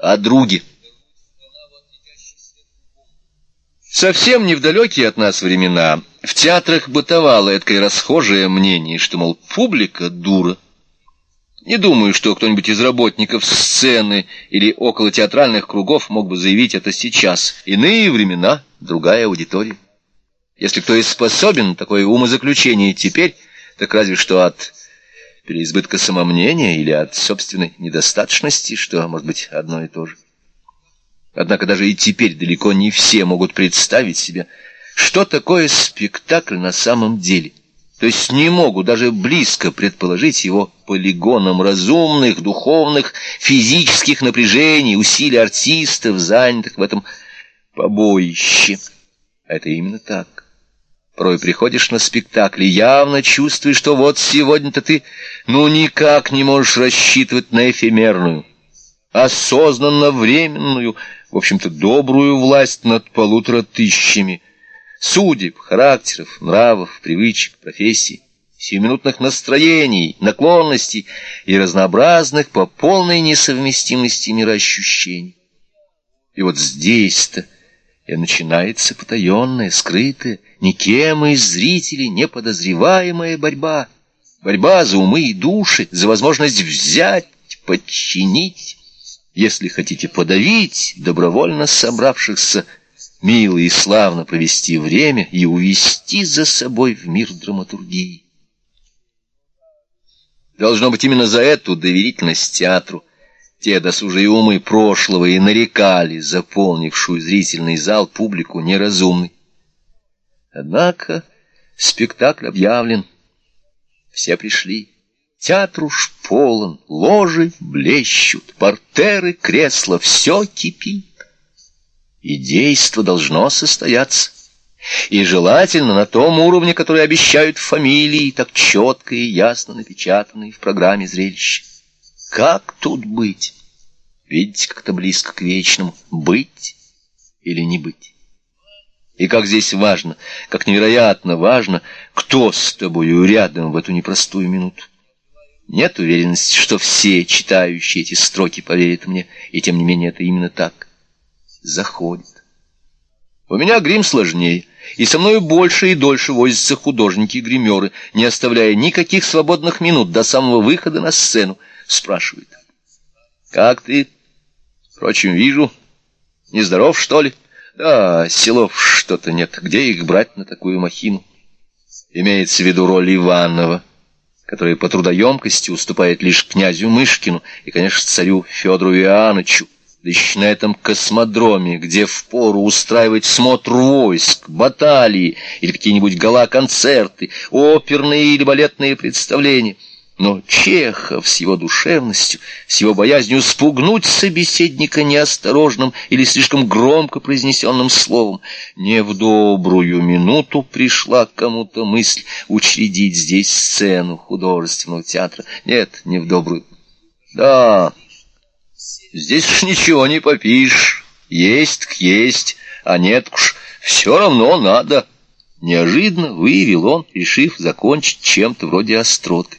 о друге. Совсем не в от нас времена в театрах бытовало эткое расхожее мнение, что, мол, публика дура. Не думаю, что кто-нибудь из работников сцены или около театральных кругов мог бы заявить это сейчас. Иные времена, другая аудитория. Если кто и способен такое умозаключение теперь, так разве что от переизбытка самомнения или от собственной недостаточности, что, может быть, одно и то же. Однако даже и теперь далеко не все могут представить себе, что такое спектакль на самом деле. То есть не могут даже близко предположить его полигоном разумных, духовных, физических напряжений, усилий артистов, занятых в этом побоище. А это именно так. Порой приходишь на спектакль и явно чувствуешь, что вот сегодня-то ты ну никак не можешь рассчитывать на эфемерную, осознанно временную, в общем-то добрую власть над полутора тысячами судеб, характеров, нравов, привычек, профессий, сиюминутных настроений, наклонностей и разнообразных по полной несовместимости мироощущений. И вот здесь-то и начинается потаенная, скрытая, никем из зрителей неподозреваемая борьба. Борьба за умы и души, за возможность взять, подчинить, если хотите подавить добровольно собравшихся, мило и славно провести время и увести за собой в мир драматургии. Должно быть именно за эту доверительность театру те досужие умы прошлого и нарекали заполнившую зрительный зал публику неразумной. Однако спектакль объявлен. Все пришли. Театр уж полон, ложи блещут, портеры, кресла, все кипит. И действо должно состояться. И желательно на том уровне, который обещают фамилии, так четко и ясно напечатанные в программе зрелища. Как тут быть? Видите, как это близко к вечному. Быть или не быть. И как здесь важно, как невероятно важно, кто с тобою рядом в эту непростую минуту. Нет уверенности, что все читающие эти строки поверят мне, и тем не менее это именно так. Заходит. У меня грим сложнее, и со мною больше и дольше возятся художники-гримеры, не оставляя никаких свободных минут до самого выхода на сцену спрашивает. «Как ты?» «Впрочем, вижу. Нездоров, что ли?» «Да, селов что-то нет. Где их брать на такую махину?» Имеется в виду роль Иванова, которая по трудоемкости уступает лишь князю Мышкину и, конечно, царю Федору Иоанновичу, да еще на этом космодроме, где впору устраивать смотр войск, баталии или какие-нибудь гала-концерты, оперные или балетные представления — но Чехов с его душевностью, с его боязнью спугнуть собеседника неосторожным или слишком громко произнесенным словом, не в добрую минуту пришла кому-то мысль учредить здесь сцену художественного театра. Нет, не в добрую. Да, здесь уж ничего не попишешь. Есть к есть, а нет уж, все равно надо. Неожиданно выявил он, решив закончить чем-то вроде остроты.